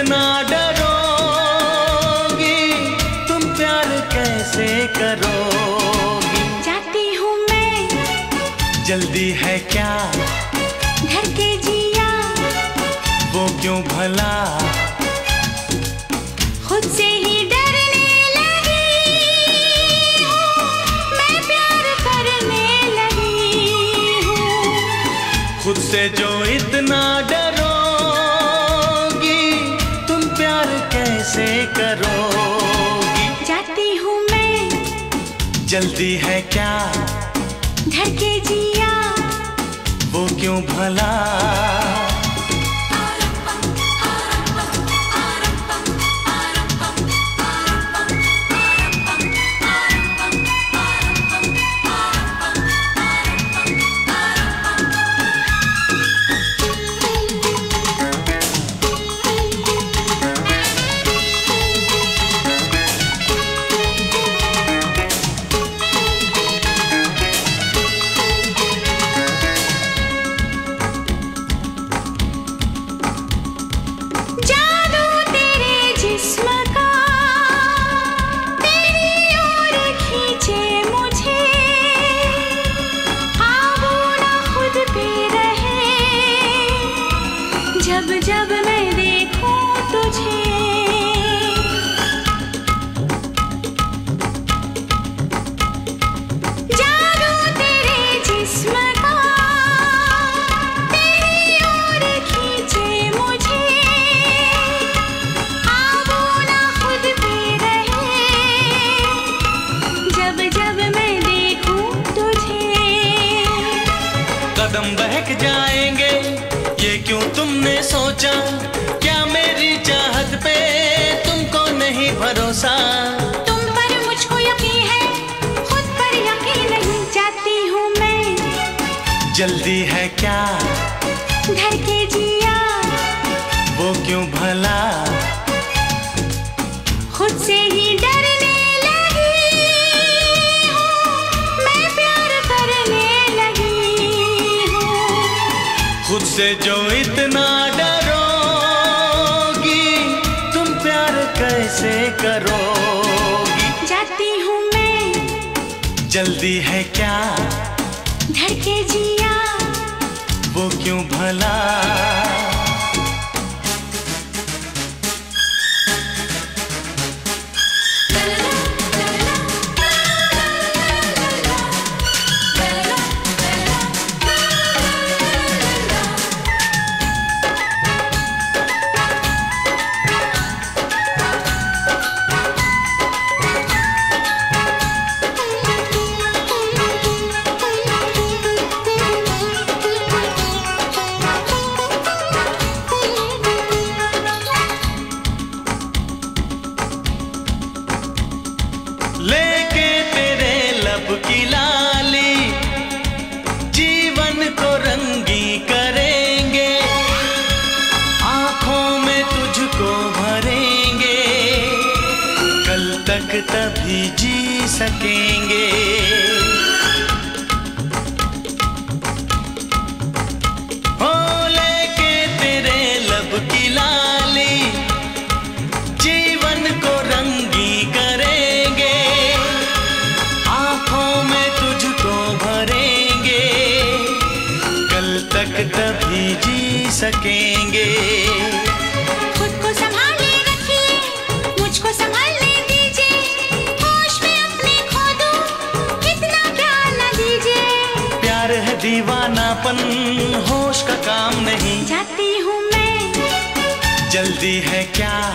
कितना डरोगी तुम प्यार कैसे करोगी? जाती हूँ मैं। जल्दी है क्या? घर के जिया। वो क्यों भला? जल्दी है क्या? धड़के जिया। वो क्यों भला? जल्दी है क्या? धड़के जिया। वो क्यों भला? तभी जी सकेंगे। खुद को संभाले रखिए मुझको संभालने दीजिए। होश में अपने खो दो कितना प्यार ना दीजिए। प्यार है दीवानापन होश का काम नहीं। जाती हूँ मैं। जल्दी है क्या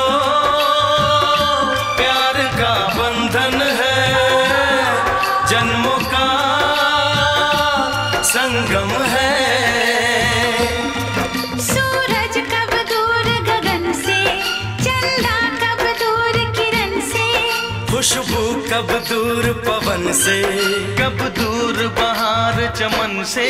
कब दूर पवन से कब दूर बाहर चमन से।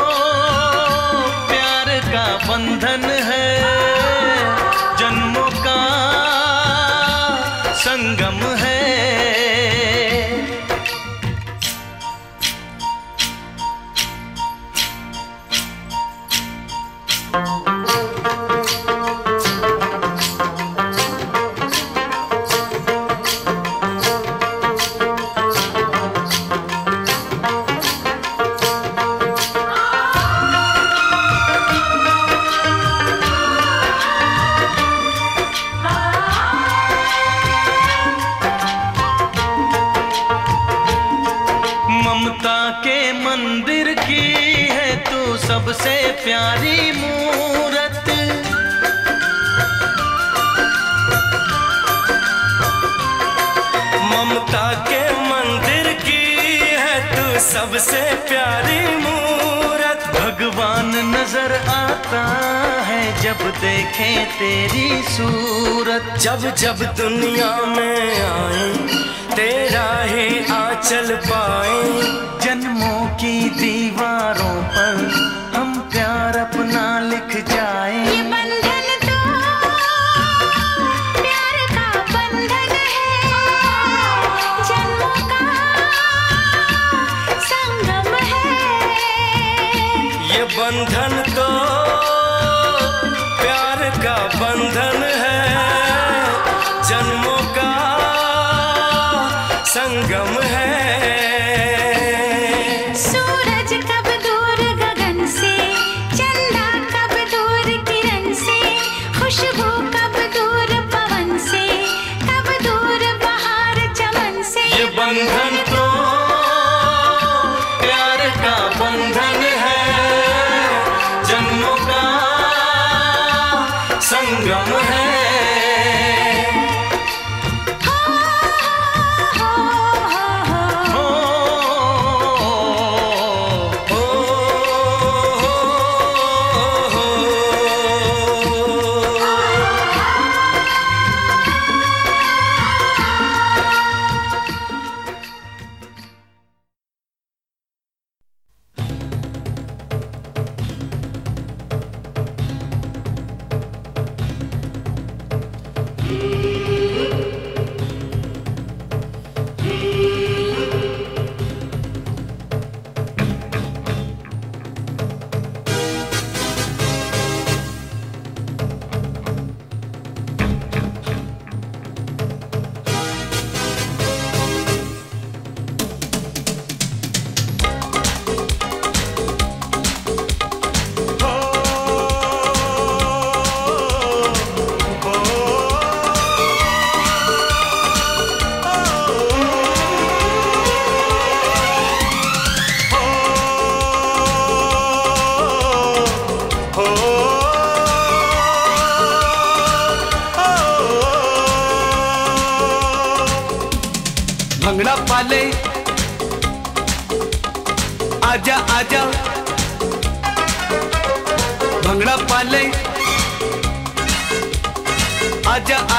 प्यारी मूरत भगवान नज़र आता है जब देखे तेरी सूरत। जब जब दुनिया में आए, तेरा ही आंचल पाए। जन्मों की दीवारों पर हम प्यार अपना लिख जाए।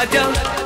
I don't.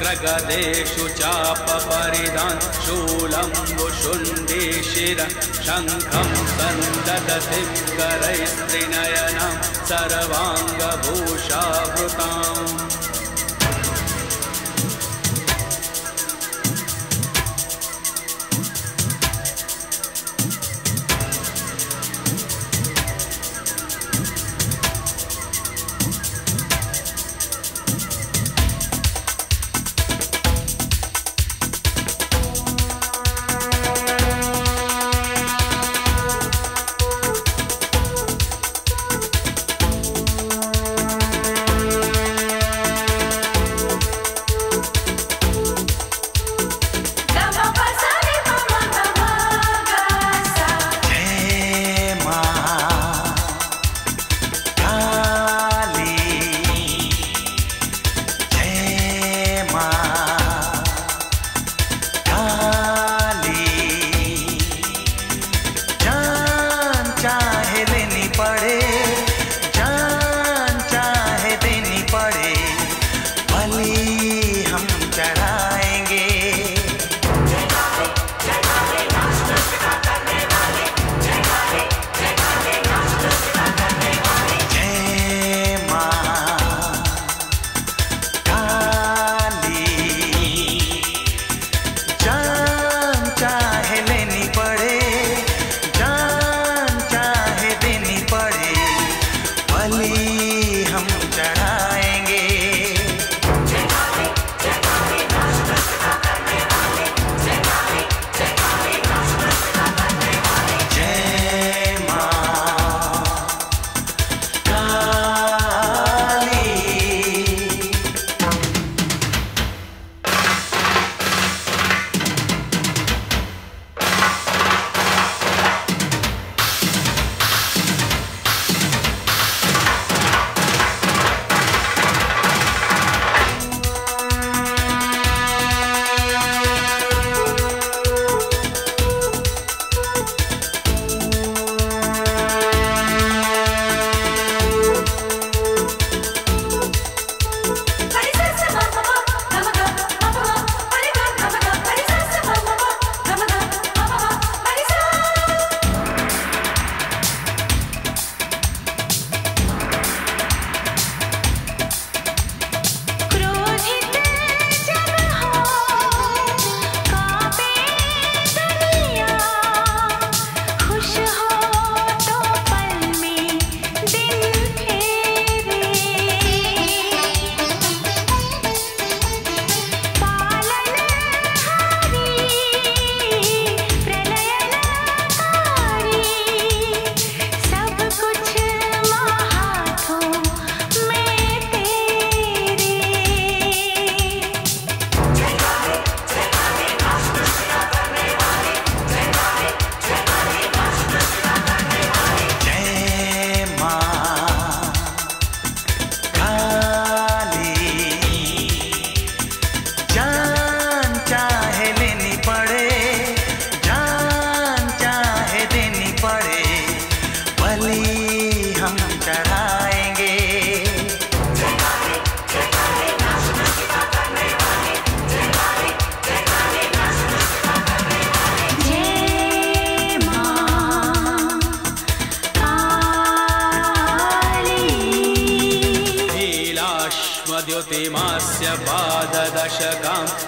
ग्रगदेषु चापपरिदान् शूलम्बुशुण्डीशिर शङ्खं सन्तततिकरैस्त्रिनयनं सर्वाङ्गभूषावृताम्।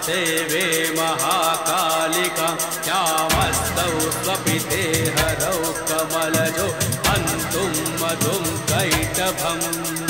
पाददशकां महाकालिका महाकालिकां यामस्तौ स्वपिते हरौ कमलजो हन्तुं मधुं कैटभम्।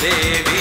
baby.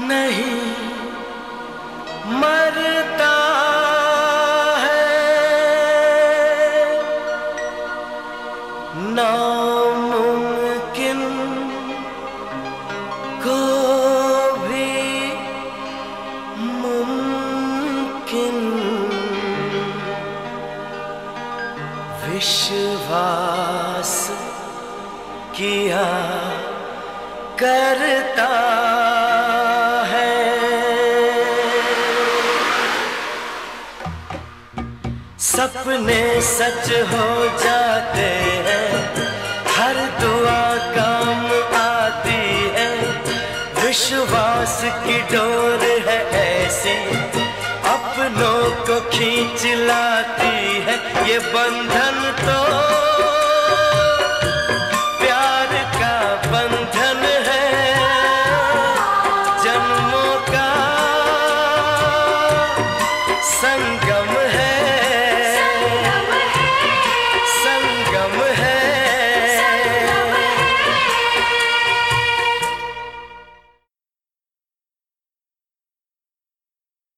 नहीं। मरता